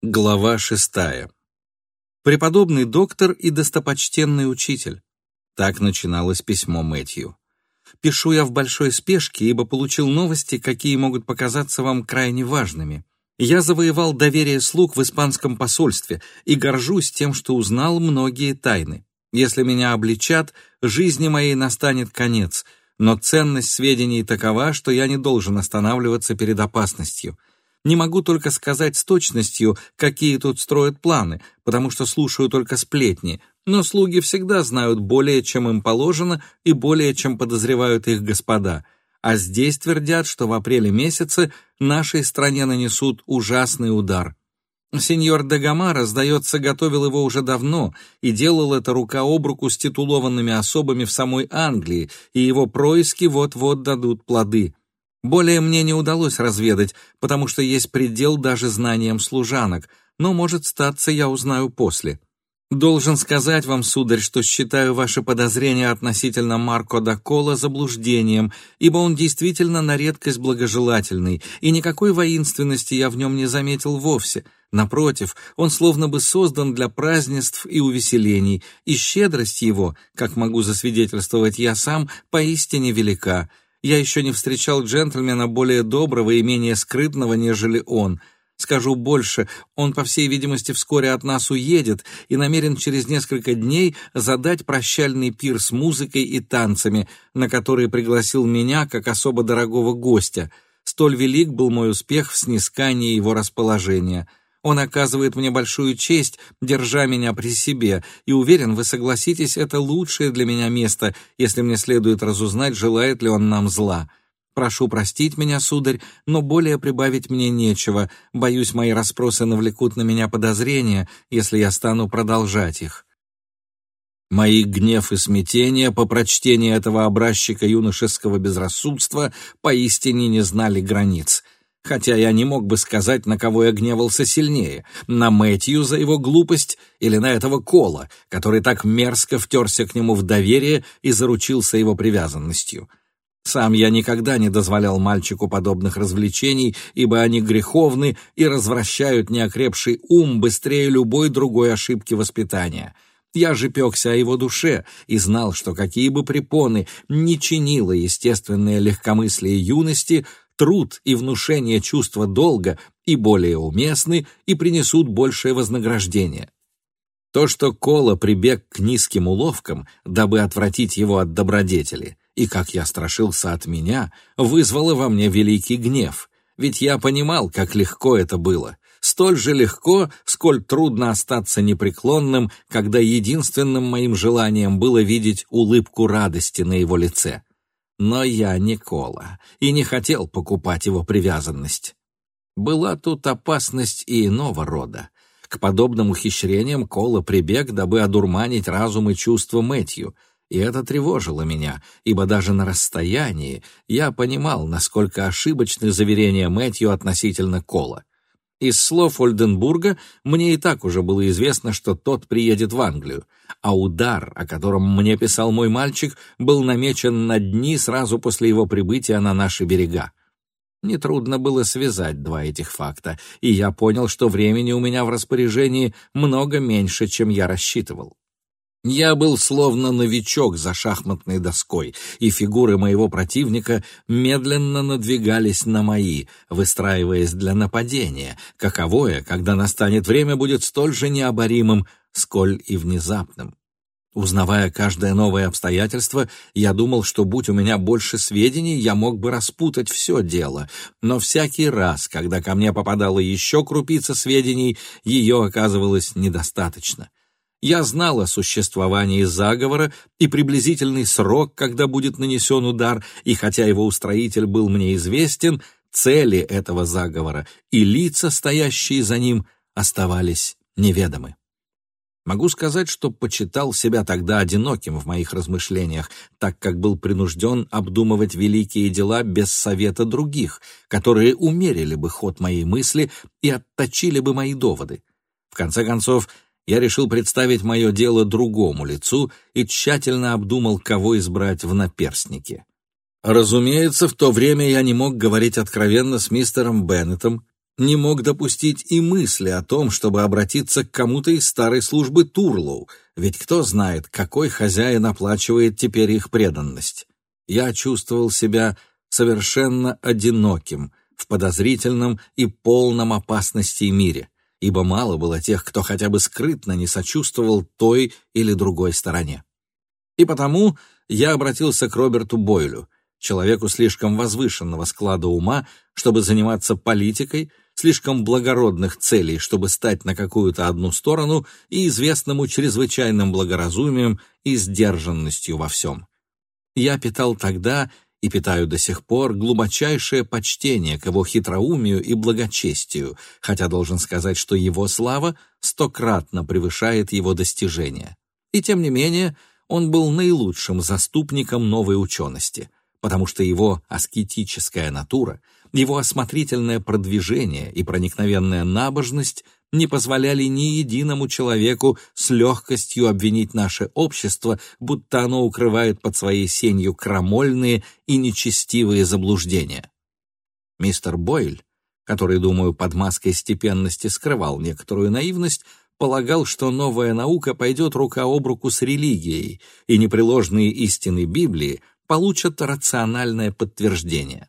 Глава шестая. Преподобный доктор и достопочтенный учитель. Так начиналось письмо Мэтью. Пишу я в большой спешке, ибо получил новости, какие могут показаться вам крайне важными. Я завоевал доверие слуг в испанском посольстве и горжусь тем, что узнал многие тайны. Если меня обличат, жизни моей настанет конец, но ценность сведений такова, что я не должен останавливаться перед опасностью. Не могу только сказать с точностью, какие тут строят планы, потому что слушаю только сплетни, но слуги всегда знают более, чем им положено, и более, чем подозревают их господа. А здесь твердят, что в апреле месяце нашей стране нанесут ужасный удар. Сеньор де Гамара, сдается, готовил его уже давно и делал это рука об руку с титулованными особами в самой Англии, и его происки вот-вот дадут плоды. Более мне не удалось разведать, потому что есть предел даже знаниям служанок, но, может, статься, я узнаю после. Должен сказать вам, сударь, что считаю ваши подозрения относительно Марко Дакола заблуждением, ибо он действительно на редкость благожелательный, и никакой воинственности я в нем не заметил вовсе. Напротив, он словно бы создан для празднеств и увеселений, и щедрость его, как могу засвидетельствовать я сам, поистине велика. Я еще не встречал джентльмена более доброго и менее скрытного, нежели он. Скажу больше, он, по всей видимости, вскоре от нас уедет и намерен через несколько дней задать прощальный пир с музыкой и танцами, на который пригласил меня как особо дорогого гостя. Столь велик был мой успех в снискании его расположения. Он оказывает мне большую честь, держа меня при себе, и уверен, вы согласитесь, это лучшее для меня место, если мне следует разузнать, желает ли он нам зла. Прошу простить меня, сударь, но более прибавить мне нечего. Боюсь, мои расспросы навлекут на меня подозрения, если я стану продолжать их. Мои гнев и смятение по прочтении этого образчика юношеского безрассудства поистине не знали границ — хотя я не мог бы сказать, на кого я гневался сильнее, на Мэтью за его глупость или на этого Кола, который так мерзко втерся к нему в доверие и заручился его привязанностью. Сам я никогда не дозволял мальчику подобных развлечений, ибо они греховны и развращают неокрепший ум быстрее любой другой ошибки воспитания. Я же пекся о его душе и знал, что какие бы препоны не чинило естественное легкомыслие юности, труд и внушение чувства долга и более уместны и принесут большее вознаграждение. То, что Кола прибег к низким уловкам, дабы отвратить его от добродетели, и, как я страшился от меня, вызвало во мне великий гнев, ведь я понимал, как легко это было, столь же легко, сколь трудно остаться непреклонным, когда единственным моим желанием было видеть улыбку радости на его лице. Но я не Кола и не хотел покупать его привязанность. Была тут опасность и иного рода. К подобным ухищрениям Кола прибег, дабы одурманить разум и чувства Мэтью, и это тревожило меня, ибо даже на расстоянии я понимал, насколько ошибочны заверения Мэтью относительно Кола. Из слов Ольденбурга мне и так уже было известно, что тот приедет в Англию, а удар, о котором мне писал мой мальчик, был намечен на дни сразу после его прибытия на наши берега. Нетрудно было связать два этих факта, и я понял, что времени у меня в распоряжении много меньше, чем я рассчитывал. Я был словно новичок за шахматной доской, и фигуры моего противника медленно надвигались на мои, выстраиваясь для нападения, каковое, когда настанет время, будет столь же необоримым, сколь и внезапным. Узнавая каждое новое обстоятельство, я думал, что будь у меня больше сведений, я мог бы распутать все дело, но всякий раз, когда ко мне попадала еще крупица сведений, ее оказывалось недостаточно. Я знал о существовании заговора и приблизительный срок, когда будет нанесен удар, и хотя его устроитель был мне известен, цели этого заговора и лица, стоящие за ним, оставались неведомы. Могу сказать, что почитал себя тогда одиноким в моих размышлениях, так как был принужден обдумывать великие дела без совета других, которые умерили бы ход моей мысли и отточили бы мои доводы. В конце концов, я решил представить мое дело другому лицу и тщательно обдумал, кого избрать в наперстнике. Разумеется, в то время я не мог говорить откровенно с мистером Беннетом, не мог допустить и мысли о том, чтобы обратиться к кому-то из старой службы Турлоу, ведь кто знает, какой хозяин оплачивает теперь их преданность. Я чувствовал себя совершенно одиноким в подозрительном и полном опасности мире, ибо мало было тех, кто хотя бы скрытно не сочувствовал той или другой стороне. И потому я обратился к Роберту Бойлю, человеку слишком возвышенного склада ума, чтобы заниматься политикой, слишком благородных целей, чтобы стать на какую-то одну сторону, и известному чрезвычайным благоразумием и сдержанностью во всем. Я питал тогда и питаю до сих пор глубочайшее почтение к его хитроумию и благочестию, хотя должен сказать, что его слава стократно превышает его достижения. И тем не менее, он был наилучшим заступником новой учености, потому что его аскетическая натура — его осмотрительное продвижение и проникновенная набожность не позволяли ни единому человеку с легкостью обвинить наше общество, будто оно укрывает под своей сенью крамольные и нечестивые заблуждения. Мистер Бойль, который, думаю, под маской степенности скрывал некоторую наивность, полагал, что новая наука пойдет рука об руку с религией, и непреложные истины Библии получат рациональное подтверждение.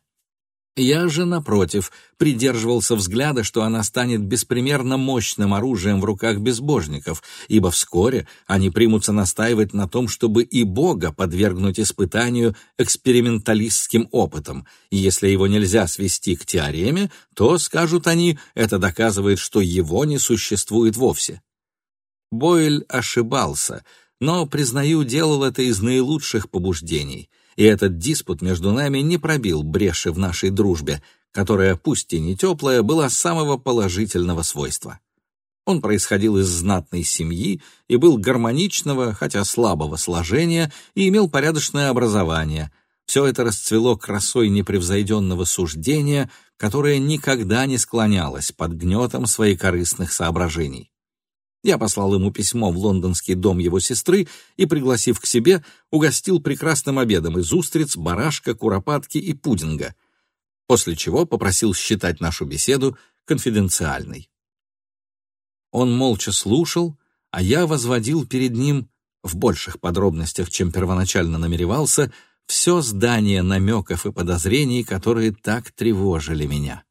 Я же, напротив, придерживался взгляда, что она станет беспримерно мощным оружием в руках безбожников, ибо вскоре они примутся настаивать на том, чтобы и Бога подвергнуть испытанию эксперименталистским опытом, и если его нельзя свести к теореме, то, скажут они, это доказывает, что его не существует вовсе. Бойль ошибался, но, признаю, делал это из наилучших побуждений — и этот диспут между нами не пробил бреши в нашей дружбе, которая, пусть и не теплая, была самого положительного свойства. Он происходил из знатной семьи и был гармоничного, хотя слабого сложения, и имел порядочное образование. Все это расцвело красой непревзойденного суждения, которое никогда не склонялось под гнетом своих корыстных соображений. Я послал ему письмо в лондонский дом его сестры и, пригласив к себе, угостил прекрасным обедом из устриц, барашка, куропатки и пудинга, после чего попросил считать нашу беседу конфиденциальной. Он молча слушал, а я возводил перед ним в больших подробностях, чем первоначально намеревался, все здание намеков и подозрений, которые так тревожили меня.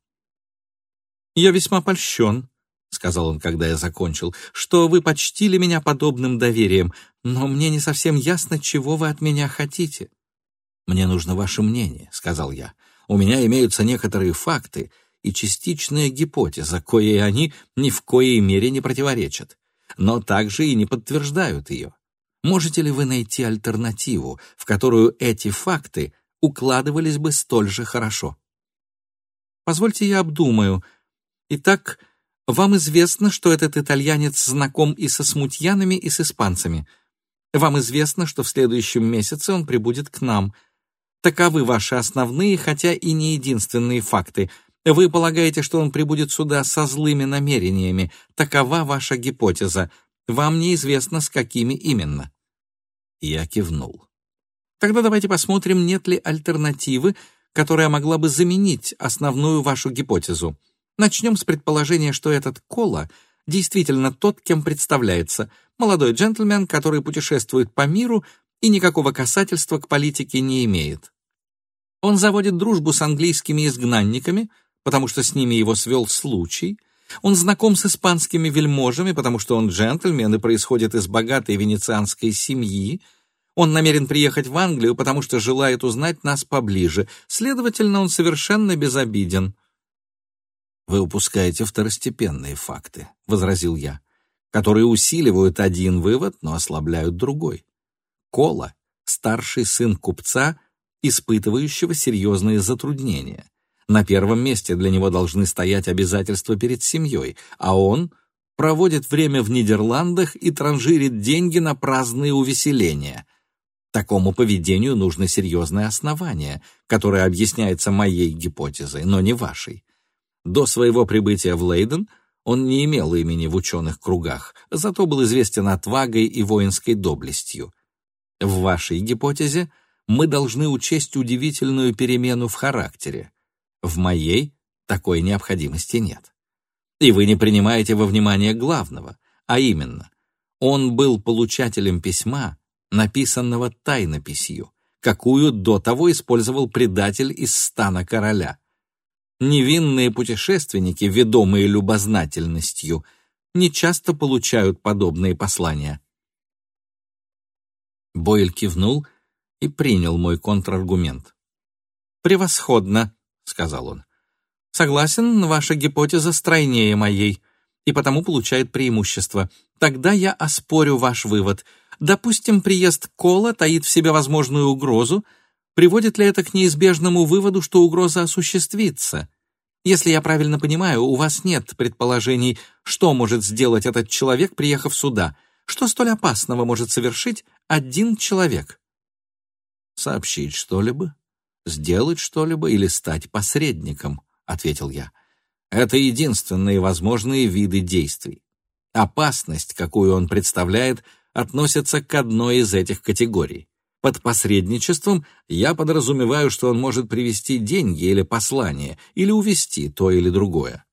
«Я весьма польщен», — сказал он, когда я закончил, — что вы почтили меня подобным доверием, но мне не совсем ясно, чего вы от меня хотите. «Мне нужно ваше мнение», — сказал я. «У меня имеются некоторые факты и частичная гипотеза, кое они ни в коей мере не противоречат, но также и не подтверждают ее. Можете ли вы найти альтернативу, в которую эти факты укладывались бы столь же хорошо?» «Позвольте я обдумаю. Итак, вам известно, что этот итальянец знаком и со смутьянами, и с испанцами. Вам известно, что в следующем месяце он прибудет к нам. Таковы ваши основные, хотя и не единственные факты. Вы полагаете, что он прибудет сюда со злыми намерениями. Такова ваша гипотеза. Вам неизвестно, с какими именно. Я кивнул. Тогда давайте посмотрим, нет ли альтернативы, которая могла бы заменить основную вашу гипотезу. Начнем с предположения, что этот Кола действительно тот, кем представляется, молодой джентльмен, который путешествует по миру и никакого касательства к политике не имеет. Он заводит дружбу с английскими изгнанниками, потому что с ними его свел случай. Он знаком с испанскими вельможами, потому что он джентльмен и происходит из богатой венецианской семьи. Он намерен приехать в Англию, потому что желает узнать нас поближе. Следовательно, он совершенно безобиден. «Вы упускаете второстепенные факты», — возразил я, «которые усиливают один вывод, но ослабляют другой. Кола — старший сын купца, испытывающего серьезные затруднения. На первом месте для него должны стоять обязательства перед семьей, а он проводит время в Нидерландах и транжирит деньги на праздные увеселения. Такому поведению нужно серьезное основание, которое объясняется моей гипотезой, но не вашей. До своего прибытия в Лейден он не имел имени в ученых кругах, зато был известен отвагой и воинской доблестью. В вашей гипотезе мы должны учесть удивительную перемену в характере. В моей такой необходимости нет. И вы не принимаете во внимание главного, а именно, он был получателем письма, написанного тайнописью, какую до того использовал предатель из стана короля. Невинные путешественники, ведомые любознательностью, не часто получают подобные послания. Бойль кивнул и принял мой контраргумент. «Превосходно», — сказал он. «Согласен, ваша гипотеза стройнее моей и потому получает преимущество. Тогда я оспорю ваш вывод. Допустим, приезд Кола таит в себе возможную угрозу. Приводит ли это к неизбежному выводу, что угроза осуществится? Если я правильно понимаю, у вас нет предположений, что может сделать этот человек, приехав сюда. Что столь опасного может совершить один человек? Сообщить что-либо? Сделать что-либо или стать посредником, ответил я. Это единственные возможные виды действий. Опасность, какую он представляет, относится к одной из этих категорий. Под посредничеством я подразумеваю, что он может привести деньги или послание, или увести то или другое.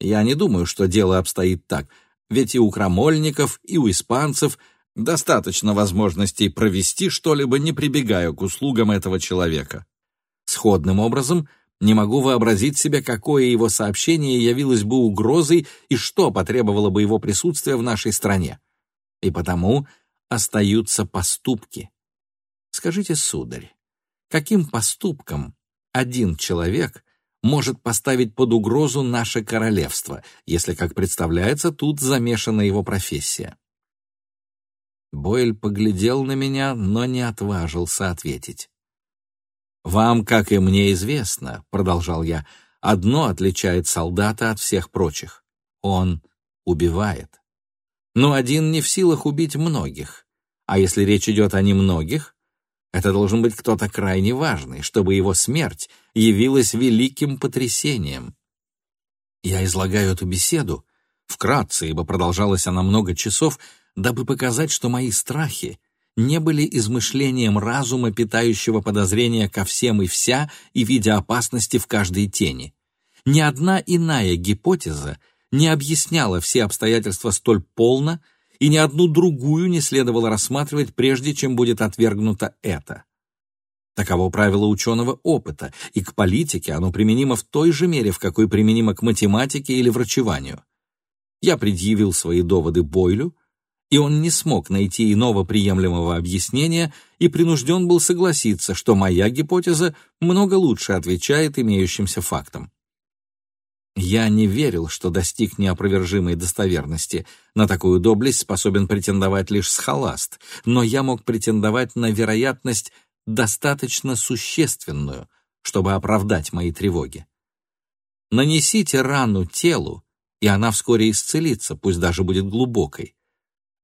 Я не думаю, что дело обстоит так, ведь и у крамольников, и у испанцев достаточно возможностей провести что-либо, не прибегая к услугам этого человека. Сходным образом, не могу вообразить себе, какое его сообщение явилось бы угрозой и что потребовало бы его присутствия в нашей стране. И потому остаются поступки. Скажите, сударь, каким поступком один человек может поставить под угрозу наше королевство, если, как представляется, тут замешана его профессия? Бойль поглядел на меня, но не отважился ответить. «Вам, как и мне известно, — продолжал я, — одно отличает солдата от всех прочих. Он убивает. Но один не в силах убить многих. А если речь идет о немногих, это должен быть кто-то крайне важный, чтобы его смерть явилась великим потрясением. Я излагаю эту беседу вкратце, ибо продолжалась она много часов, дабы показать, что мои страхи не были измышлением разума, питающего подозрения ко всем и вся и видя опасности в каждой тени. Ни одна иная гипотеза не объясняла все обстоятельства столь полно, и ни одну другую не следовало рассматривать, прежде чем будет отвергнуто это. Таково правило ученого опыта, и к политике оно применимо в той же мере, в какой применимо к математике или врачеванию. Я предъявил свои доводы Бойлю, и он не смог найти иного приемлемого объяснения и принужден был согласиться, что моя гипотеза много лучше отвечает имеющимся фактам. Я не верил, что достиг неопровержимой достоверности. На такую доблесть способен претендовать лишь схоласт, но я мог претендовать на вероятность достаточно существенную, чтобы оправдать мои тревоги. Нанесите рану телу, и она вскоре исцелится, пусть даже будет глубокой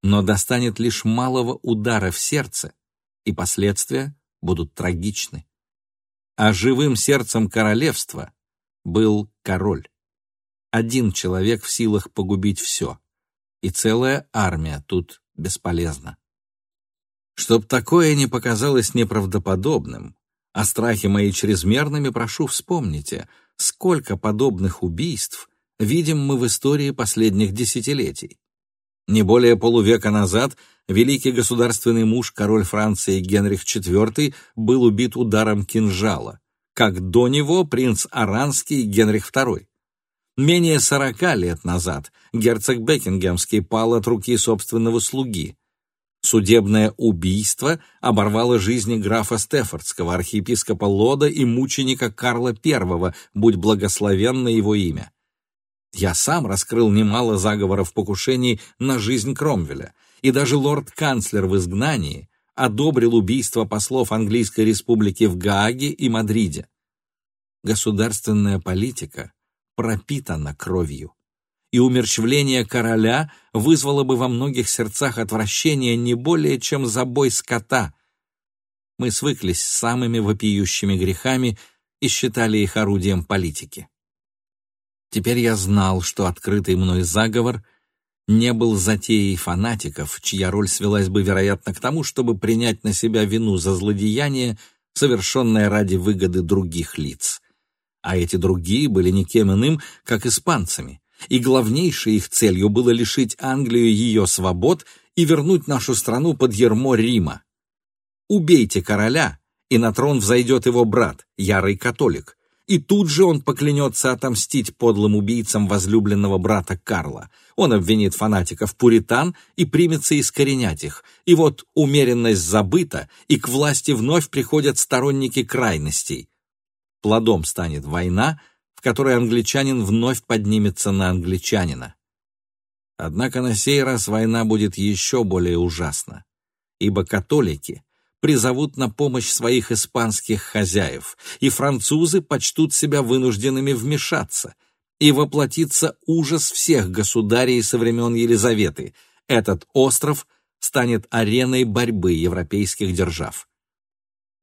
но достанет лишь малого удара в сердце, и последствия будут трагичны. А живым сердцем королевства был король. Один человек в силах погубить все, и целая армия тут бесполезна. Чтоб такое не показалось неправдоподобным, а страхи мои чрезмерными, прошу, вспомните, сколько подобных убийств видим мы в истории последних десятилетий. Не более полувека назад великий государственный муж, король Франции Генрих IV, был убит ударом кинжала, как до него принц Аранский Генрих II. Менее сорока лет назад герцог Бекингемский пал от руки собственного слуги. Судебное убийство оборвало жизни графа Стефордского, архиепископа Лода и мученика Карла I, будь благословенно его имя. Я сам раскрыл немало заговоров покушений на жизнь Кромвеля, и даже лорд-канцлер в изгнании одобрил убийство послов Английской республики в Гааге и Мадриде. Государственная политика пропитана кровью, и умерщвление короля вызвало бы во многих сердцах отвращение не более, чем забой скота. Мы свыклись с самыми вопиющими грехами и считали их орудием политики. Теперь я знал, что открытый мной заговор не был затеей фанатиков, чья роль свелась бы, вероятно, к тому, чтобы принять на себя вину за злодеяние, совершенное ради выгоды других лиц. А эти другие были никем иным, как испанцами, и главнейшей их целью было лишить Англию ее свобод и вернуть нашу страну под ермо Рима. Убейте короля, и на трон взойдет его брат, ярый католик, и тут же он поклянется отомстить подлым убийцам возлюбленного брата Карла. Он обвинит фанатиков пуритан и примется искоренять их. И вот умеренность забыта, и к власти вновь приходят сторонники крайностей. Плодом станет война, в которой англичанин вновь поднимется на англичанина. Однако на сей раз война будет еще более ужасна, ибо католики призовут на помощь своих испанских хозяев, и французы почтут себя вынужденными вмешаться, и воплотится ужас всех государей со времен Елизаветы. Этот остров станет ареной борьбы европейских держав.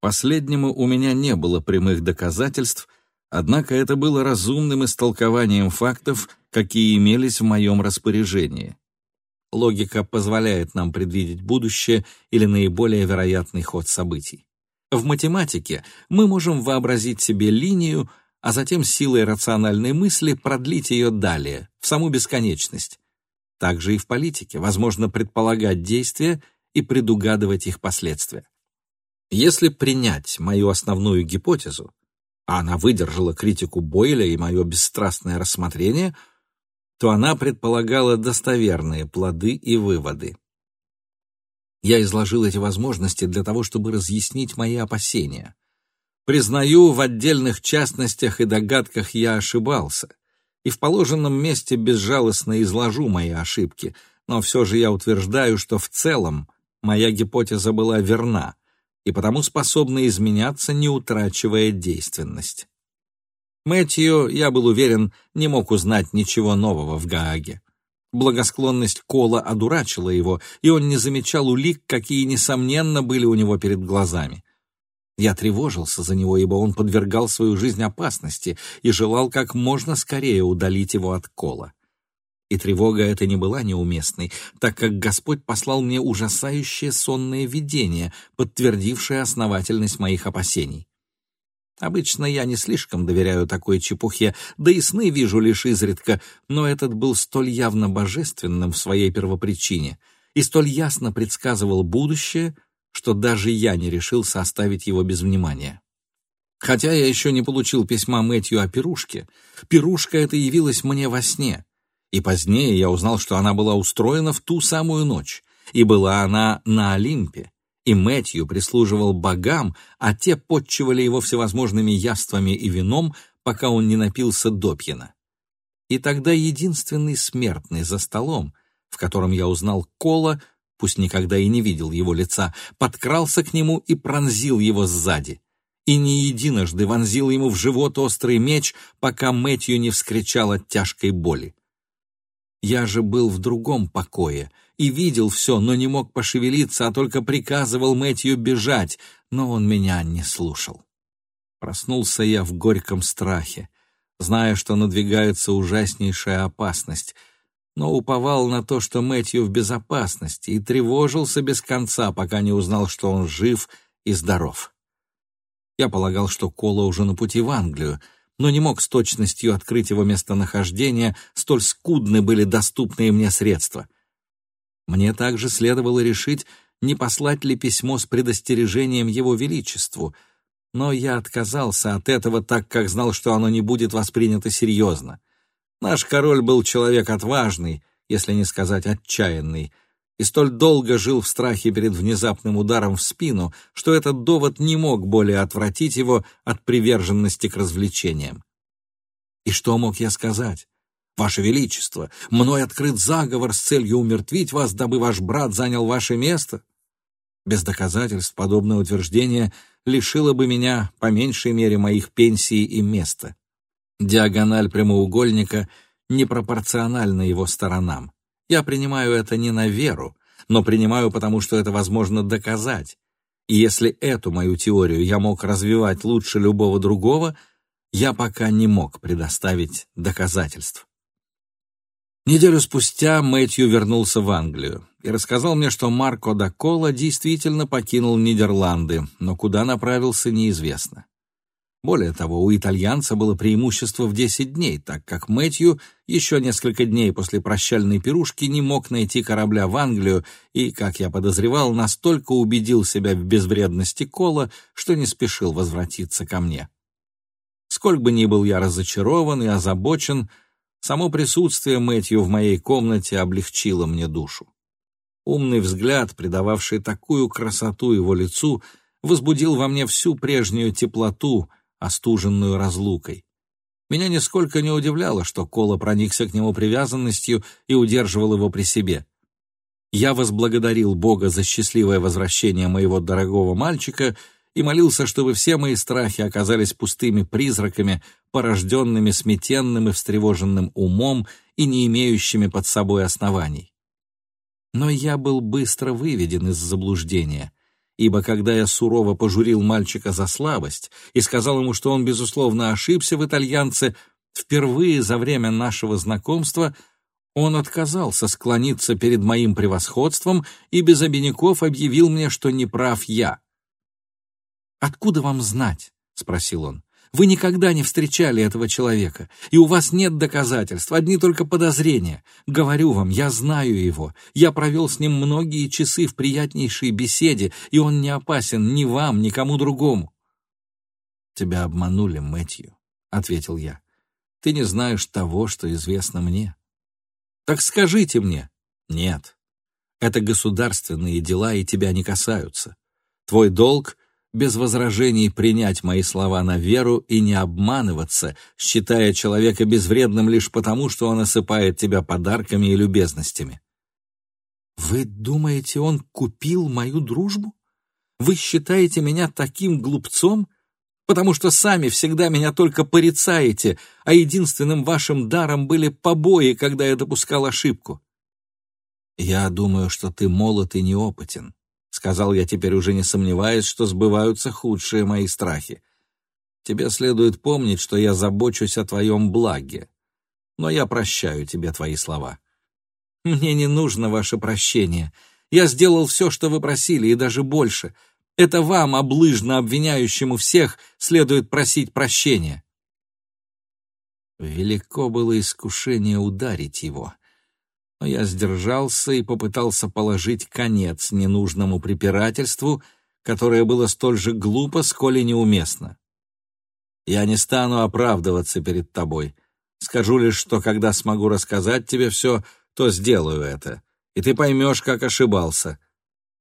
Последнему у меня не было прямых доказательств, однако это было разумным истолкованием фактов, какие имелись в моем распоряжении. Логика позволяет нам предвидеть будущее или наиболее вероятный ход событий. В математике мы можем вообразить себе линию, а затем силой рациональной мысли продлить ее далее, в саму бесконечность. Также и в политике возможно предполагать действия и предугадывать их последствия. Если принять мою основную гипотезу, а она выдержала критику Бойля и мое бесстрастное рассмотрение – то она предполагала достоверные плоды и выводы. Я изложил эти возможности для того, чтобы разъяснить мои опасения. Признаю, в отдельных частностях и догадках я ошибался, и в положенном месте безжалостно изложу мои ошибки, но все же я утверждаю, что в целом моя гипотеза была верна и потому способна изменяться, не утрачивая действенность. Мэтью, я был уверен, не мог узнать ничего нового в Гааге. Благосклонность Кола одурачила его, и он не замечал улик, какие, несомненно, были у него перед глазами. Я тревожился за него, ибо он подвергал свою жизнь опасности и желал как можно скорее удалить его от Кола. И тревога эта не была неуместной, так как Господь послал мне ужасающее сонное видение, подтвердившее основательность моих опасений. Обычно я не слишком доверяю такой чепухе, да и сны вижу лишь изредка, но этот был столь явно божественным в своей первопричине и столь ясно предсказывал будущее, что даже я не решился оставить его без внимания. Хотя я еще не получил письма Мэтью о пирушке, пирушка эта явилась мне во сне, и позднее я узнал, что она была устроена в ту самую ночь, и была она на Олимпе, и Мэтью прислуживал богам, а те подчивали его всевозможными яствами и вином, пока он не напился допьяна. И тогда единственный смертный за столом, в котором я узнал Кола, пусть никогда и не видел его лица, подкрался к нему и пронзил его сзади. И не единожды вонзил ему в живот острый меч, пока Мэтью не вскричал от тяжкой боли. Я же был в другом покое и видел все, но не мог пошевелиться, а только приказывал Мэтью бежать, но он меня не слушал. Проснулся я в горьком страхе, зная, что надвигается ужаснейшая опасность, но уповал на то, что Мэтью в безопасности, и тревожился без конца, пока не узнал, что он жив и здоров. Я полагал, что Кола уже на пути в Англию, но не мог с точностью открыть его местонахождение, столь скудны были доступные мне средства. Мне также следовало решить, не послать ли письмо с предостережением Его Величеству, но я отказался от этого, так как знал, что оно не будет воспринято серьезно. Наш король был человек отважный, если не сказать отчаянный, и столь долго жил в страхе перед внезапным ударом в спину, что этот довод не мог более отвратить его от приверженности к развлечениям. И что мог я сказать? «Ваше Величество, мной открыт заговор с целью умертвить вас, дабы ваш брат занял ваше место». Без доказательств подобное утверждение лишило бы меня, по меньшей мере, моих пенсий и места. Диагональ прямоугольника непропорциональна его сторонам. Я принимаю это не на веру, но принимаю потому, что это возможно доказать. И если эту мою теорию я мог развивать лучше любого другого, я пока не мог предоставить доказательств. Неделю спустя Мэтью вернулся в Англию и рассказал мне, что Марко да Кола действительно покинул Нидерланды, но куда направился, неизвестно. Более того, у итальянца было преимущество в 10 дней, так как Мэтью еще несколько дней после прощальной пирушки не мог найти корабля в Англию и, как я подозревал, настолько убедил себя в безвредности Кола, что не спешил возвратиться ко мне. Сколько бы ни был я разочарован и озабочен, само присутствие Мэтью в моей комнате облегчило мне душу. Умный взгляд, придававший такую красоту его лицу, возбудил во мне всю прежнюю теплоту — остуженную разлукой. Меня нисколько не удивляло, что Кола проникся к нему привязанностью и удерживал его при себе. Я возблагодарил Бога за счастливое возвращение моего дорогого мальчика и молился, чтобы все мои страхи оказались пустыми призраками, порожденными сметенным и встревоженным умом и не имеющими под собой оснований. Но я был быстро выведен из заблуждения — ибо когда я сурово пожурил мальчика за слабость и сказал ему, что он, безусловно, ошибся в итальянце, впервые за время нашего знакомства он отказался склониться перед моим превосходством и без обиняков объявил мне, что не прав я. «Откуда вам знать?» — спросил он. Вы никогда не встречали этого человека, и у вас нет доказательств, одни только подозрения. Говорю вам, я знаю его. Я провел с ним многие часы в приятнейшей беседе, и он не опасен ни вам, ни кому другому. «Тебя обманули, Мэтью», — ответил я. «Ты не знаешь того, что известно мне». «Так скажите мне». «Нет. Это государственные дела, и тебя не касаются. Твой долг без возражений принять мои слова на веру и не обманываться, считая человека безвредным лишь потому, что он осыпает тебя подарками и любезностями. Вы думаете, он купил мою дружбу? Вы считаете меня таким глупцом? Потому что сами всегда меня только порицаете, а единственным вашим даром были побои, когда я допускал ошибку. Я думаю, что ты молод и неопытен, Сказал я теперь уже не сомневаясь, что сбываются худшие мои страхи. Тебе следует помнить, что я забочусь о твоем благе. Но я прощаю тебе твои слова. Мне не нужно ваше прощение. Я сделал все, что вы просили, и даже больше. Это вам, облыжно обвиняющему всех, следует просить прощения. Велико было искушение ударить его но я сдержался и попытался положить конец ненужному препирательству, которое было столь же глупо, сколь и неуместно. Я не стану оправдываться перед тобой. Скажу лишь, что когда смогу рассказать тебе все, то сделаю это, и ты поймешь, как ошибался.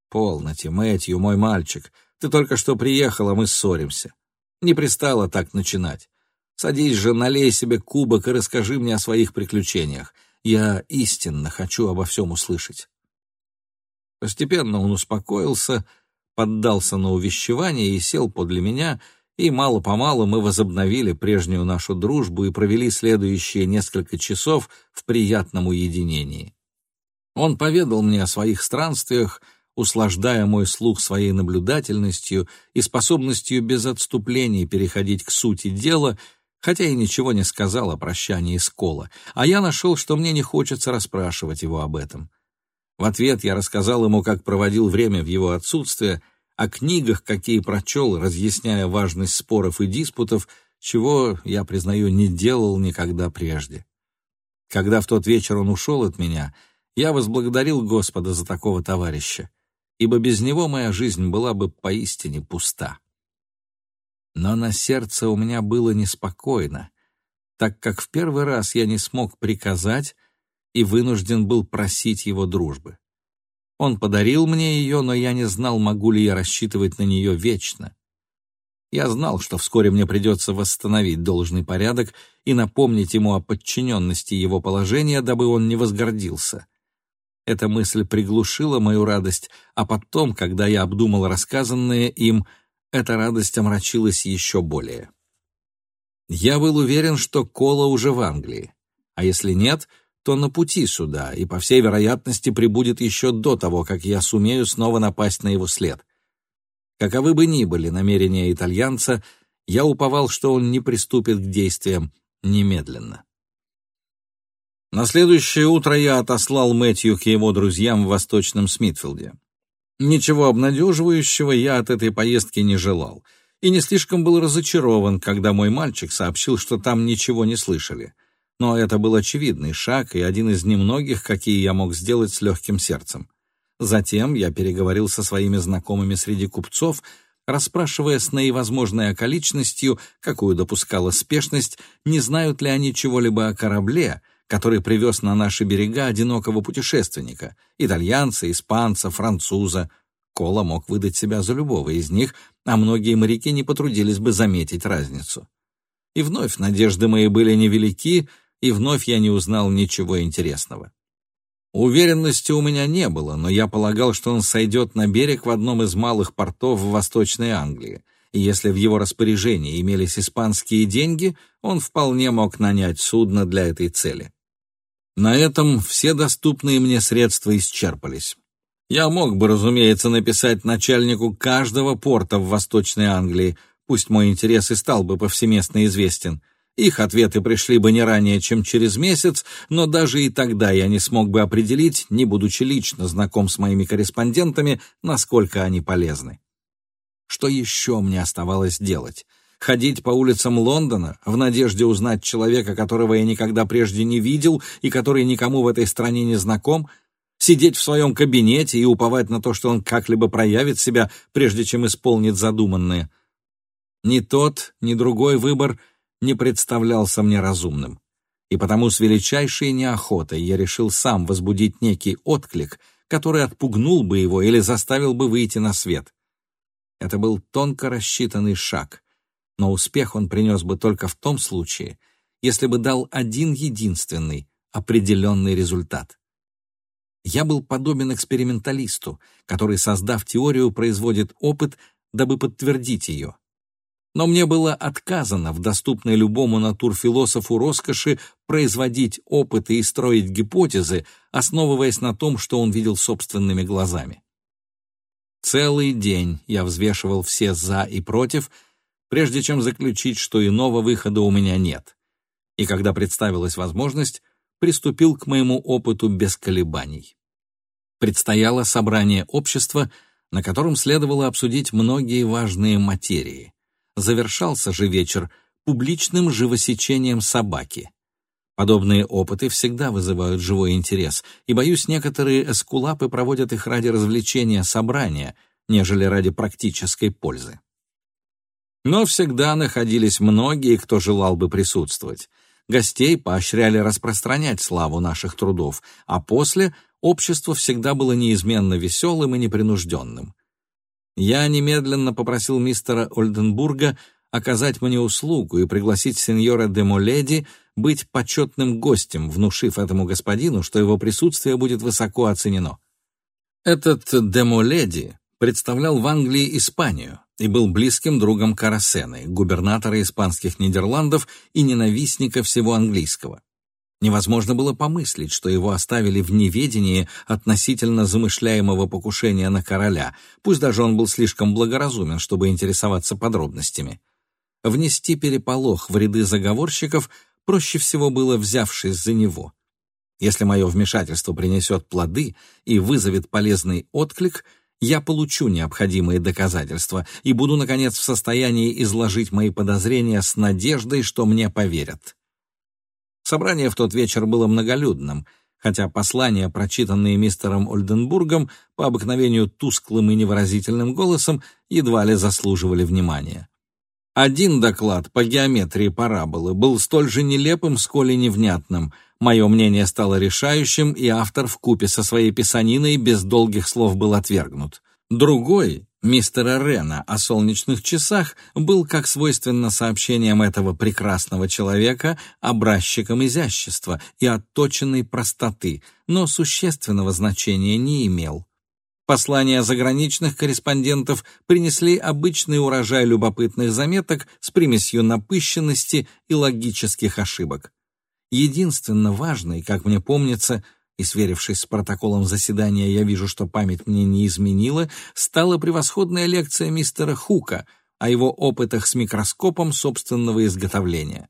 Полноте, Мэтью, мой мальчик, ты только что приехал, а мы ссоримся. Не пристало так начинать. Садись же, налей себе кубок и расскажи мне о своих приключениях. Я истинно хочу обо всем услышать. Постепенно он успокоился, поддался на увещевание и сел подле меня, и мало-помалу мы возобновили прежнюю нашу дружбу и провели следующие несколько часов в приятном уединении. Он поведал мне о своих странствиях, услаждая мой слух своей наблюдательностью и способностью без отступлений переходить к сути дела — хотя и ничего не сказал о прощании с Кола, а я нашел, что мне не хочется расспрашивать его об этом. В ответ я рассказал ему, как проводил время в его отсутствие, о книгах, какие прочел, разъясняя важность споров и диспутов, чего, я признаю, не делал никогда прежде. Когда в тот вечер он ушел от меня, я возблагодарил Господа за такого товарища, ибо без него моя жизнь была бы поистине пуста. Но на сердце у меня было неспокойно, так как в первый раз я не смог приказать и вынужден был просить его дружбы. Он подарил мне ее, но я не знал, могу ли я рассчитывать на нее вечно. Я знал, что вскоре мне придется восстановить должный порядок и напомнить ему о подчиненности его положения, дабы он не возгордился. Эта мысль приглушила мою радость, а потом, когда я обдумал рассказанное им, — эта радость омрачилась еще более. Я был уверен, что Кола уже в Англии, а если нет, то на пути сюда и, по всей вероятности, прибудет еще до того, как я сумею снова напасть на его след. Каковы бы ни были намерения итальянца, я уповал, что он не приступит к действиям немедленно. На следующее утро я отослал Мэтью к его друзьям в Восточном Смитфилде. Ничего обнадеживающего я от этой поездки не желал, и не слишком был разочарован, когда мой мальчик сообщил, что там ничего не слышали. Но это был очевидный шаг и один из немногих, какие я мог сделать с легким сердцем. Затем я переговорил со своими знакомыми среди купцов, расспрашивая с наивозможной околичностью, какую допускала спешность, не знают ли они чего-либо о корабле, который привез на наши берега одинокого путешественника, итальянца, испанца, француза. Кола мог выдать себя за любого из них, а многие моряки не потрудились бы заметить разницу. И вновь надежды мои были невелики, и вновь я не узнал ничего интересного. Уверенности у меня не было, но я полагал, что он сойдет на берег в одном из малых портов в Восточной Англии, и если в его распоряжении имелись испанские деньги, он вполне мог нанять судно для этой цели. На этом все доступные мне средства исчерпались. Я мог бы, разумеется, написать начальнику каждого порта в Восточной Англии, пусть мой интерес и стал бы повсеместно известен, их ответы пришли бы не ранее, чем через месяц, но даже и тогда я не смог бы определить, не будучи лично знаком с моими корреспондентами, насколько они полезны. Что еще мне оставалось делать? Ходить по улицам Лондона в надежде узнать человека, которого я никогда прежде не видел и который никому в этой стране не знаком, сидеть в своем кабинете и уповать на то, что он как-либо проявит себя, прежде чем исполнит задуманное. Ни тот, ни другой выбор — не представлялся мне разумным, и потому с величайшей неохотой я решил сам возбудить некий отклик, который отпугнул бы его или заставил бы выйти на свет. Это был тонко рассчитанный шаг, но успех он принес бы только в том случае, если бы дал один единственный, определенный результат. Я был подобен эксперименталисту, который, создав теорию, производит опыт, дабы подтвердить ее но мне было отказано в доступной любому натурфилософу роскоши производить опыты и строить гипотезы, основываясь на том, что он видел собственными глазами. Целый день я взвешивал все «за» и «против», прежде чем заключить, что иного выхода у меня нет. И когда представилась возможность, приступил к моему опыту без колебаний. Предстояло собрание общества, на котором следовало обсудить многие важные материи завершался же вечер публичным живосечением собаки. Подобные опыты всегда вызывают живой интерес, и, боюсь, некоторые эскулапы проводят их ради развлечения собрания, нежели ради практической пользы. Но всегда находились многие, кто желал бы присутствовать. Гостей поощряли распространять славу наших трудов, а после общество всегда было неизменно веселым и непринужденным. Я немедленно попросил мистера Ольденбурга оказать мне услугу и пригласить сеньора де Моледи быть почетным гостем, внушив этому господину, что его присутствие будет высоко оценено. Этот де Моледи представлял в Англии Испанию и был близким другом Карасены, губернатора испанских Нидерландов и ненавистника всего английского. Невозможно было помыслить, что его оставили в неведении относительно замышляемого покушения на короля, пусть даже он был слишком благоразумен, чтобы интересоваться подробностями. Внести переполох в ряды заговорщиков проще всего было, взявшись за него. Если мое вмешательство принесет плоды и вызовет полезный отклик, я получу необходимые доказательства и буду, наконец, в состоянии изложить мои подозрения с надеждой, что мне поверят. Собрание в тот вечер было многолюдным, хотя послания, прочитанные мистером Ольденбургом по обыкновению тусклым и невыразительным голосом, едва ли заслуживали внимания. Один доклад по геометрии параболы был столь же нелепым, сколь и невнятным. Мое мнение стало решающим, и автор в купе со своей писаниной без долгих слов был отвергнут. Другой, мистера Рена о солнечных часах был, как свойственно сообщениям этого прекрасного человека, образчиком изящества и отточенной простоты, но существенного значения не имел. Послания заграничных корреспондентов принесли обычный урожай любопытных заметок с примесью напыщенности и логических ошибок. Единственно важной, как мне помнится, — и, сверившись с протоколом заседания, я вижу, что память мне не изменила, стала превосходная лекция мистера Хука о его опытах с микроскопом собственного изготовления.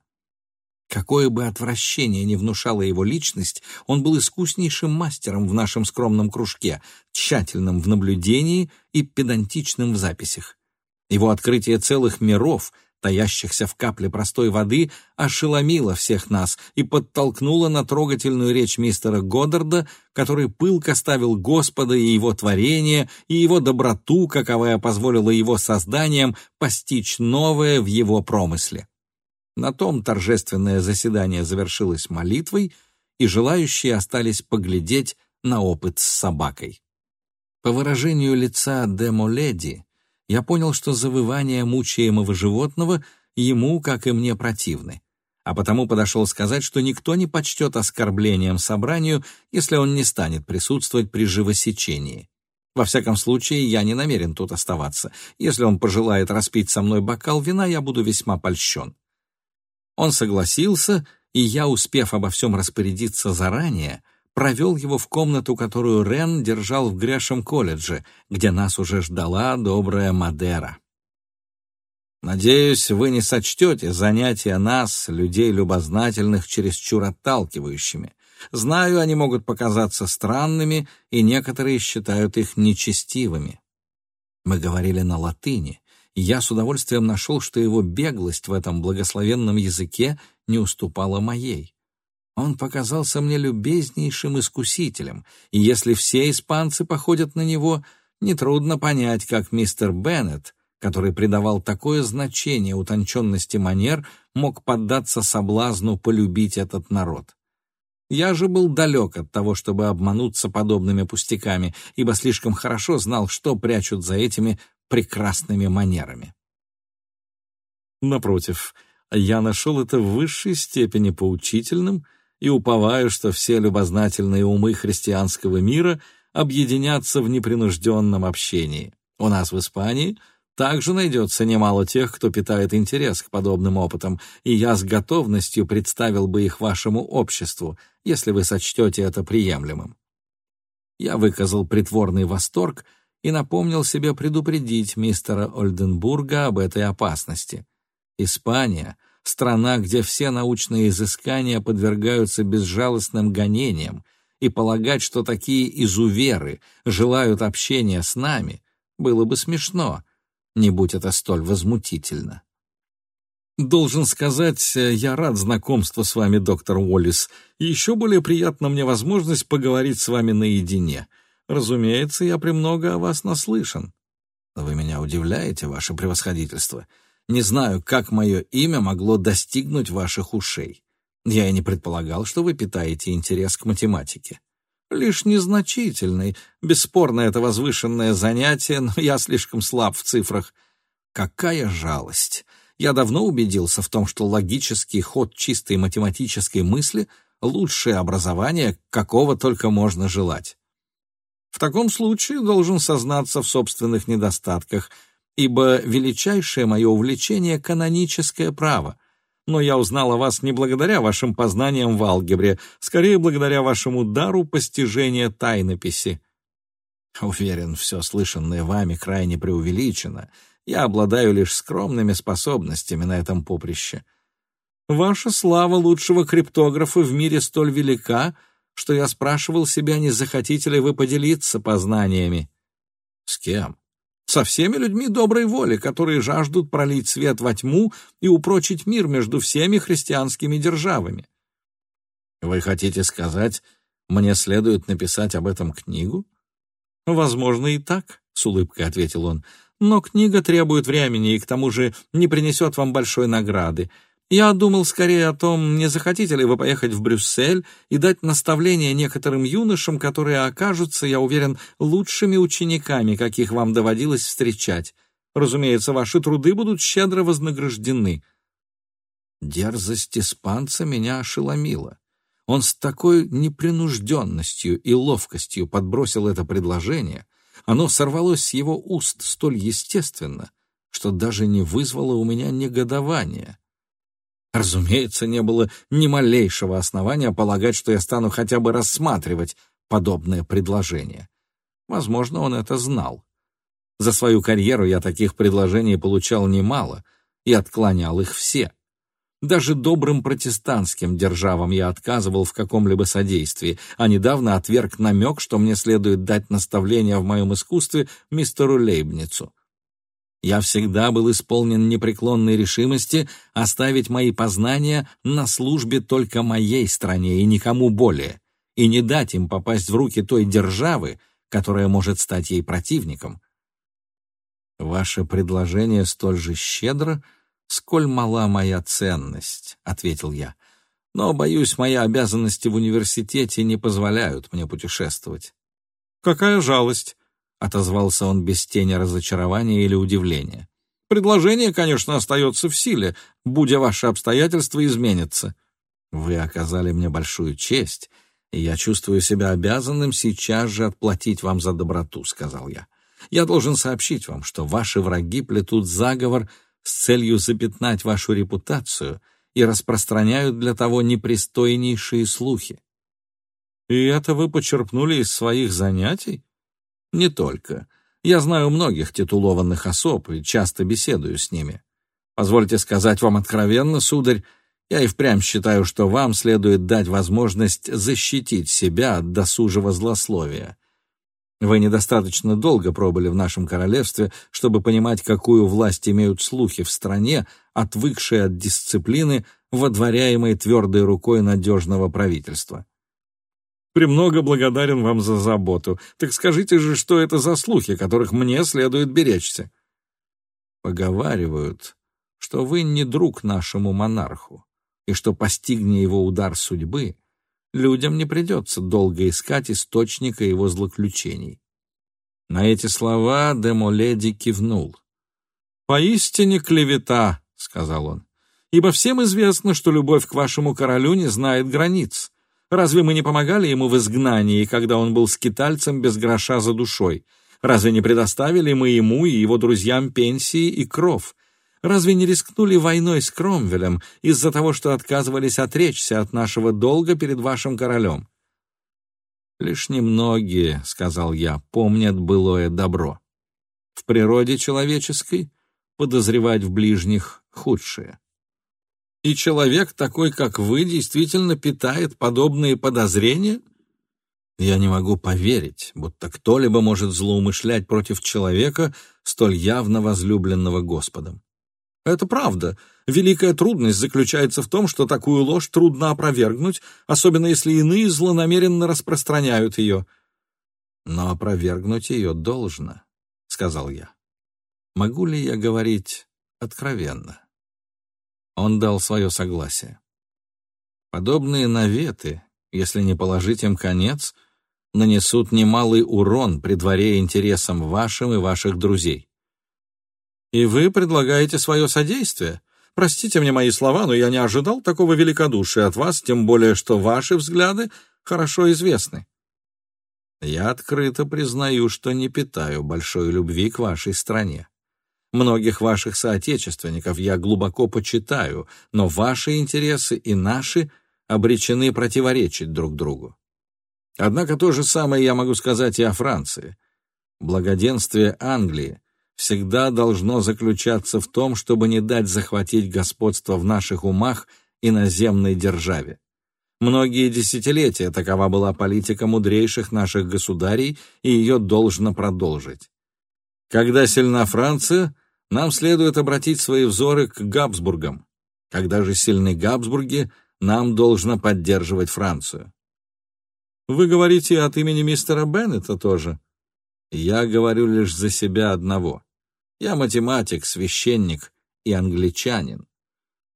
Какое бы отвращение ни внушала его личность, он был искуснейшим мастером в нашем скромном кружке, тщательным в наблюдении и педантичным в записях. Его открытие целых миров, таящихся в капле простой воды, ошеломило всех нас и подтолкнуло на трогательную речь мистера Годдарда, который пылко ставил Господа и его творение, и его доброту, каковая позволила его созданиям постичь новое в его промысле. На том торжественное заседание завершилось молитвой, и желающие остались поглядеть на опыт с собакой. По выражению лица Демоледи я понял, что завывания мучаемого животного ему, как и мне, противны, а потому подошел сказать, что никто не почтет оскорблением собранию, если он не станет присутствовать при живосечении. Во всяком случае, я не намерен тут оставаться. Если он пожелает распить со мной бокал вина, я буду весьма польщен. Он согласился, и я, успев обо всем распорядиться заранее, провел его в комнату, которую Рен держал в Грэшем колледже, где нас уже ждала добрая Мадера. Надеюсь, вы не сочтете занятия нас, людей любознательных, чересчур отталкивающими. Знаю, они могут показаться странными, и некоторые считают их нечестивыми. Мы говорили на латыни, я с удовольствием нашел, что его беглость в этом благословенном языке не уступала моей. Он показался мне любезнейшим искусителем, и если все испанцы походят на него, нетрудно понять, как мистер Беннет, который придавал такое значение утонченности манер, мог поддаться соблазну полюбить этот народ. Я же был далек от того, чтобы обмануться подобными пустяками, ибо слишком хорошо знал, что прячут за этими прекрасными манерами. Напротив, я нашел это в высшей степени поучительным — и уповаю, что все любознательные умы христианского мира объединятся в непринужденном общении. У нас в Испании также найдется немало тех, кто питает интерес к подобным опытам, и я с готовностью представил бы их вашему обществу, если вы сочтете это приемлемым. Я выказал притворный восторг и напомнил себе предупредить мистера Ольденбурга об этой опасности. Испания — страна, где все научные изыскания подвергаются безжалостным гонениям, и полагать, что такие изуверы желают общения с нами, было бы смешно, не будь это столь возмутительно. Должен сказать, я рад знакомству с вами, доктор Уоллес, и еще более приятна мне возможность поговорить с вами наедине. Разумеется, я премного о вас наслышан. Вы меня удивляете, ваше превосходительство. Не знаю, как мое имя могло достигнуть ваших ушей. Я и не предполагал, что вы питаете интерес к математике. Лишь незначительный. Бесспорно, это возвышенное занятие, но я слишком слаб в цифрах. Какая жалость! Я давно убедился в том, что логический ход чистой математической мысли — лучшее образование, какого только можно желать. В таком случае должен сознаться в собственных недостатках — ибо величайшее мое увлечение — каноническое право. Но я узнал о вас не благодаря вашим познаниям в алгебре, скорее благодаря вашему дару постижения тайнописи. Уверен, все слышанное вами крайне преувеличено. Я обладаю лишь скромными способностями на этом поприще. Ваша слава лучшего криптографа в мире столь велика, что я спрашивал себя, не захотите ли вы поделиться познаниями. С кем? со всеми людьми доброй воли, которые жаждут пролить свет во тьму и упрочить мир между всеми христианскими державами. Вы хотите сказать, мне следует написать об этом книгу? Возможно, и так, с улыбкой ответил он. Но книга требует времени и к тому же не принесет вам большой награды. Я думал скорее о том, не захотите ли вы поехать в Брюссель и дать наставления некоторым юношам, которые окажутся, я уверен, лучшими учениками, каких вам доводилось встречать. Разумеется, ваши труды будут щедро вознаграждены. Дерзость испанца меня ошеломила. Он с такой непринужденностью и ловкостью подбросил это предложение, оно сорвалось с его уст столь естественно, что даже не вызвало у меня негодования. Разумеется, не было ни малейшего основания полагать, что я стану хотя бы рассматривать подобное предложение. Возможно, он это знал. За свою карьеру я таких предложений получал немало и отклонял их все. Даже добрым протестантским державам я отказывал в каком-либо содействии, а недавно отверг намек, что мне следует дать наставление в моем искусстве мистеру Лейбницу. Я всегда был исполнен непреклонной решимости оставить мои познания на службе только моей стране и никому более, и не дать им попасть в руки той державы, которая может стать ей противником. «Ваше предложение столь же щедро, сколь мала моя ценность», — ответил я. «Но, боюсь, мои обязанности в университете не позволяют мне путешествовать». «Какая жалость!» Отозвался он без тени разочарования или удивления. Предложение, конечно, остается в силе, будь ваши обстоятельства изменятся. Вы оказали мне большую честь, и я чувствую себя обязанным сейчас же отплатить вам за доброту, сказал я. Я должен сообщить вам, что ваши враги плетут заговор с целью запятнать вашу репутацию и распространяют для того непристойнейшие слухи. И это вы почерпнули из своих занятий? Не только. Я знаю многих титулованных особ и часто беседую с ними. Позвольте сказать вам откровенно, сударь, я и впрямь считаю, что вам следует дать возможность защитить себя от досужего злословия. Вы недостаточно долго пробыли в нашем королевстве, чтобы понимать, какую власть имеют слухи в стране, отвыкшие от дисциплины, водворяемой твердой рукой надежного правительства. Премного благодарен вам за заботу. Так скажите же, что это за слухи, которых мне следует беречься?» «Поговаривают, что вы не друг нашему монарху, и что, постигни его удар судьбы, людям не придется долго искать источника его злоключений». На эти слова Демоледи кивнул. «Поистине клевета», — сказал он, — «ибо всем известно, что любовь к вашему королю не знает границ». Разве мы не помогали ему в изгнании, когда он был скитальцем без гроша за душой? Разве не предоставили мы ему и его друзьям пенсии и кров? Разве не рискнули войной с Кромвелем из-за того, что отказывались отречься от нашего долга перед вашим королем? «Лишь немногие, — сказал я, — помнят былое добро. В природе человеческой подозревать в ближних худшее. И человек, такой как вы, действительно питает подобные подозрения? Я не могу поверить, будто кто-либо может злоумышлять против человека, столь явно возлюбленного Господом. Это правда. Великая трудность заключается в том, что такую ложь трудно опровергнуть, особенно если иные злонамеренно распространяют ее. Но опровергнуть ее должно, — сказал я. Могу ли я говорить откровенно? Он дал свое согласие. Подобные наветы, если не положить им конец, нанесут немалый урон при дворе интересам вашим и ваших друзей. И вы предлагаете свое содействие? Простите мне мои слова, но я не ожидал такого великодушия от вас, тем более, что ваши взгляды хорошо известны. Я открыто признаю, что не питаю большой любви к вашей стране. Многих ваших соотечественников я глубоко почитаю, но ваши интересы и наши обречены противоречить друг другу. Однако то же самое я могу сказать и о Франции. Благоденствие Англии всегда должно заключаться в том, чтобы не дать захватить господство в наших умах и наземной державе. Многие десятилетия такова была политика мудрейших наших государей, и ее должно продолжить. Когда сильна Франция, нам следует обратить свои взоры к Габсбургам. Когда же сильны Габсбурги, нам должно поддерживать Францию. Вы говорите от имени мистера Беннета тоже? Я говорю лишь за себя одного. Я математик, священник и англичанин.